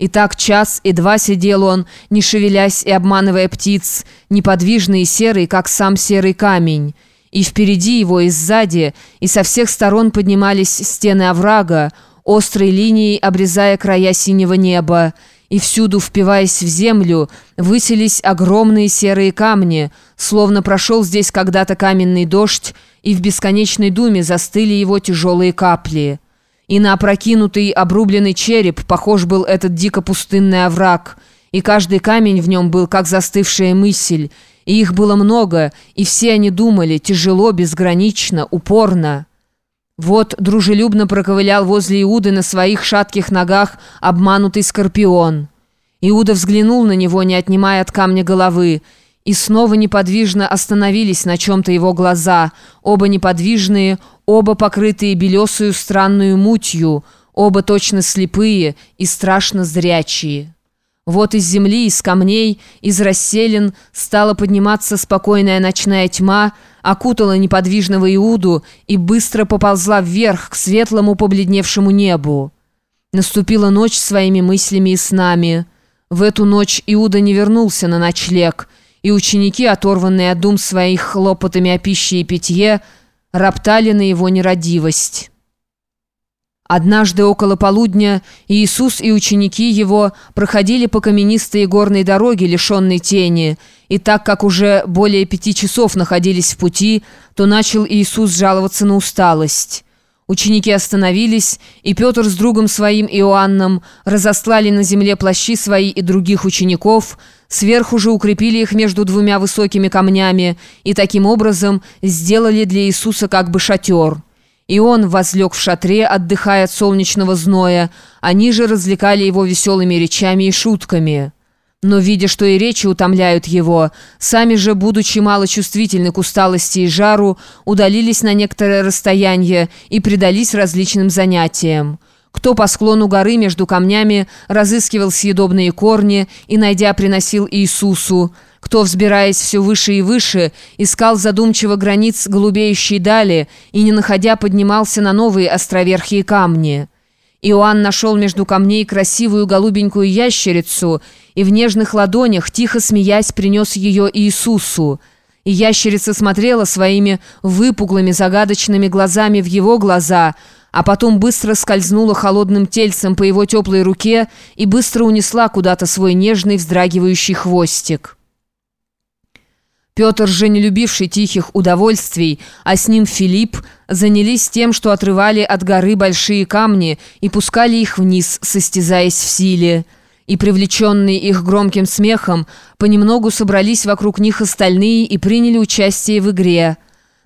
И так час и два сидел он, не шевелясь и обманывая птиц, неподвижный и серый, как сам серый камень. И впереди его, и сзади, и со всех сторон поднимались стены оврага, острой линией обрезая края синего неба, и всюду, впиваясь в землю, высились огромные серые камни, словно прошел здесь когда-то каменный дождь, и в бесконечной думе застыли его тяжелые капли и на опрокинутый обрубленный череп похож был этот дико-пустынный овраг, и каждый камень в нем был как застывшая мысль, и их было много, и все они думали, тяжело, безгранично, упорно. Вот дружелюбно проковылял возле Иуды на своих шатких ногах обманутый скорпион. Иуда взглянул на него, не отнимая от камня головы, и снова неподвижно остановились на чем-то его глаза, оба неподвижные, оба покрытые белесую странную мутью, оба точно слепые и страшно зрячие. Вот из земли, из камней, из расселен стала подниматься спокойная ночная тьма, окутала неподвижного Иуду и быстро поползла вверх к светлому побледневшему небу. Наступила ночь своими мыслями и снами. В эту ночь Иуда не вернулся на ночлег, и ученики, оторванные от дум своих хлопотами о пище и питье, роптали на его нерадивость. Однажды около полудня Иисус и ученики его проходили по каменистой горной дороге, лишенной тени, и так как уже более пяти часов находились в пути, то начал Иисус жаловаться на усталость. Ученики остановились, и Петр с другом своим Иоанном разослали на земле плащи свои и других учеников, сверху же укрепили их между двумя высокими камнями и таким образом сделали для Иисуса как бы шатер. И он возлег в шатре, отдыхая от солнечного зноя, они же развлекали его веселыми речами и шутками». Но, видя, что и речи утомляют его, сами же, будучи малочувствительны к усталости и жару, удалились на некоторое расстояние и предались различным занятиям. Кто по склону горы между камнями разыскивал съедобные корни и, найдя, приносил Иисусу, кто, взбираясь все выше и выше, искал задумчиво границ голубеющей дали и, не находя, поднимался на новые островерхие камни. Иоанн нашел между камней красивую голубенькую ящерицу и в нежных ладонях, тихо смеясь, принес ее Иисусу. И ящерица смотрела своими выпуглыми загадочными глазами в его глаза, а потом быстро скользнула холодным тельцем по его теплой руке и быстро унесла куда-то свой нежный вздрагивающий хвостик. Петр же, не любивший тихих удовольствий, а с ним Филипп, занялись тем, что отрывали от горы большие камни и пускали их вниз, состязаясь в силе. И, привлеченные их громким смехом, понемногу собрались вокруг них остальные и приняли участие в игре.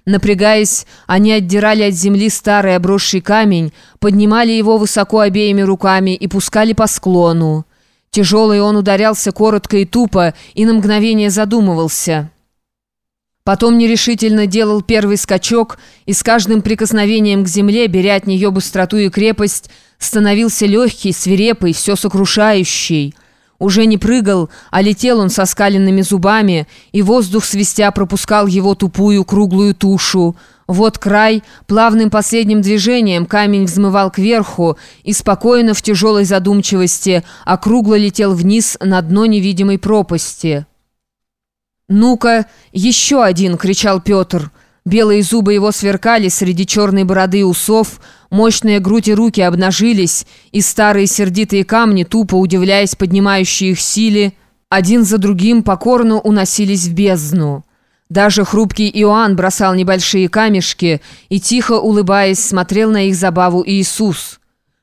Напрягаясь, они отдирали от земли старый обросший камень, поднимали его высоко обеими руками и пускали по склону. Тяжелый он ударялся коротко и тупо, и на мгновение задумывался – Потом нерешительно делал первый скачок и с каждым прикосновением к земле, беря от нее быстроту и крепость, становился легкий, свирепый, все сокрушающий. Уже не прыгал, а летел он со скаленными зубами, и воздух свистя пропускал его тупую круглую тушу. Вот край, плавным последним движением камень взмывал кверху и спокойно в тяжелой задумчивости округло летел вниз на дно невидимой пропасти. «Ну-ка, еще один!» — кричал Петр. Белые зубы его сверкали среди черной бороды и усов, мощные грудь и руки обнажились, и старые сердитые камни, тупо удивляясь поднимающей их силе, один за другим покорно уносились в бездну. Даже хрупкий Иоанн бросал небольшие камешки и, тихо улыбаясь, смотрел на их забаву Иисус.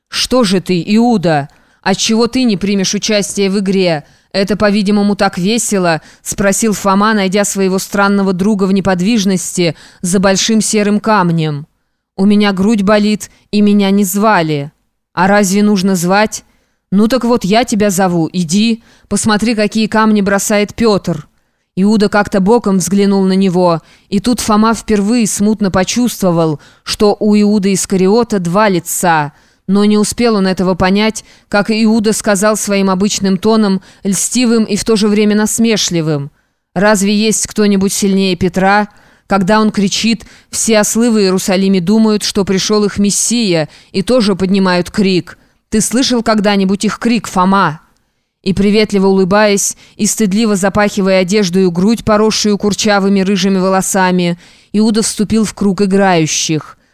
«Что же ты, Иуда? Отчего ты не примешь участие в игре?» «Это, по-видимому, так весело?» — спросил Фома, найдя своего странного друга в неподвижности за большим серым камнем. «У меня грудь болит, и меня не звали. А разве нужно звать? Ну так вот я тебя зову, иди, посмотри, какие камни бросает Петр». Иуда как-то боком взглянул на него, и тут Фома впервые смутно почувствовал, что у Иуда Искариота два лица — но не успел он этого понять, как Иуда сказал своим обычным тоном, льстивым и в то же время насмешливым. «Разве есть кто-нибудь сильнее Петра?» Когда он кричит, все ослы в Иерусалиме думают, что пришел их Мессия, и тоже поднимают крик. Ты слышал когда-нибудь их крик, Фома?» И приветливо улыбаясь, и стыдливо запахивая одежду и грудь, поросшую курчавыми рыжими волосами, Иуда вступил в круг играющих –